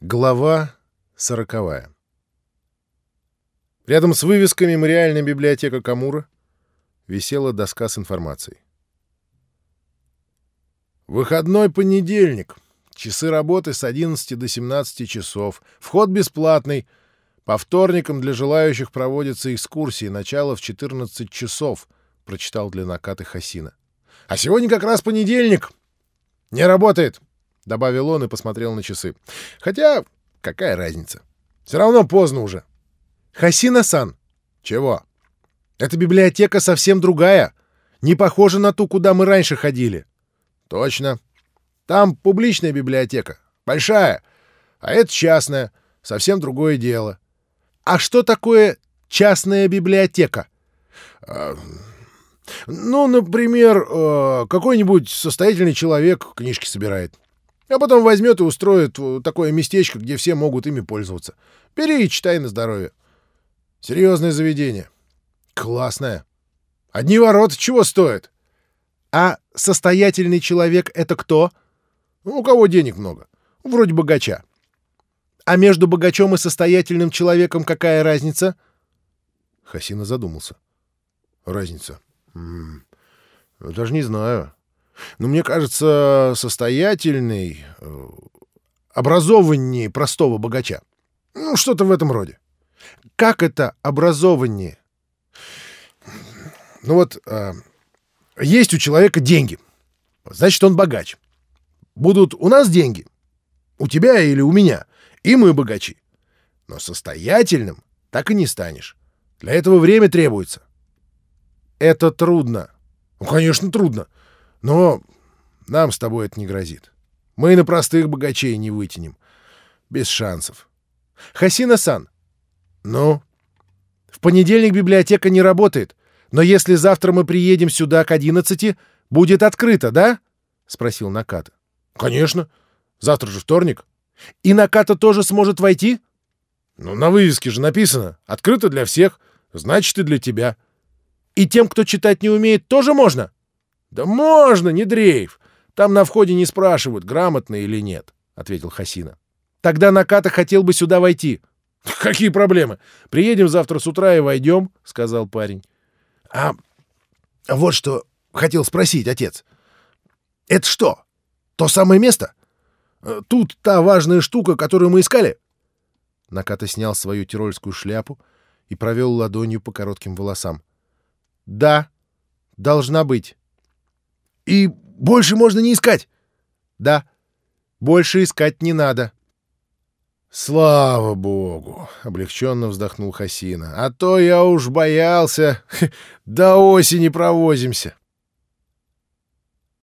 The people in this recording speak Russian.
Глава сороковая. Рядом с вывеской «Мемориальная библиотека Камура» висела доска с информацией. Выходной понедельник. Часы работы с 11 до 17 часов. Вход бесплатный. По вторникам для желающих проводятся экскурсии. Начало в 14 часов, прочитал для накаты Хасина. А сегодня как раз понедельник. Не работает. — добавил он и посмотрел на часы. «Хотя, какая разница? Все равно поздно уже». «Хасина-сан!» «Чего?» «Эта библиотека совсем другая. Не похожа на ту, куда мы раньше ходили». «Точно. Там публичная библиотека. Большая. А это частная. Совсем другое дело». «А что такое частная библиотека?» а, «Ну, например, э, какой-нибудь состоятельный человек книжки собирает». А потом возьмет и устроит такое местечко, где все могут ими пользоваться. Бери и читай на здоровье. Серьезное заведение. Классное. Одни ворота чего стоят? А состоятельный человек — это кто? Ну, у кого денег много. Вроде богача. А между богачом и состоятельным человеком какая разница? Хасина задумался. Разница? М -м, даже не знаю. Но мне кажется, состоятельный, э, образованнее простого богача. Ну, что-то в этом роде. Как это образованнее? Ну вот, э, есть у человека деньги. Значит, он богач. Будут у нас деньги, у тебя или у меня, и мы богачи. Но состоятельным так и не станешь. Для этого время требуется. Это трудно. Ну, конечно, трудно. Но нам с тобой это не грозит. Мы на простых богачей не вытянем. Без шансов. Хасина-сан. Ну? В понедельник библиотека не работает. Но если завтра мы приедем сюда к одиннадцати, будет открыто, да? Спросил Наката. Конечно. Завтра же вторник. И Наката тоже сможет войти? Ну, на вывеске же написано. Открыто для всех. Значит, и для тебя. И тем, кто читать не умеет, тоже можно? — «Да можно, не дрейф. Там на входе не спрашивают, грамотно или нет», — ответил Хасина. «Тогда Наката хотел бы сюда войти». «Какие проблемы? Приедем завтра с утра и войдем», — сказал парень. «А вот что хотел спросить, отец. Это что, то самое место? Тут та важная штука, которую мы искали?» Наката снял свою тирольскую шляпу и провел ладонью по коротким волосам. «Да, должна быть». И больше можно не искать? Да. Больше искать не надо. Слава богу, облегченно вздохнул Хасина. А то я уж боялся. До осени провозимся.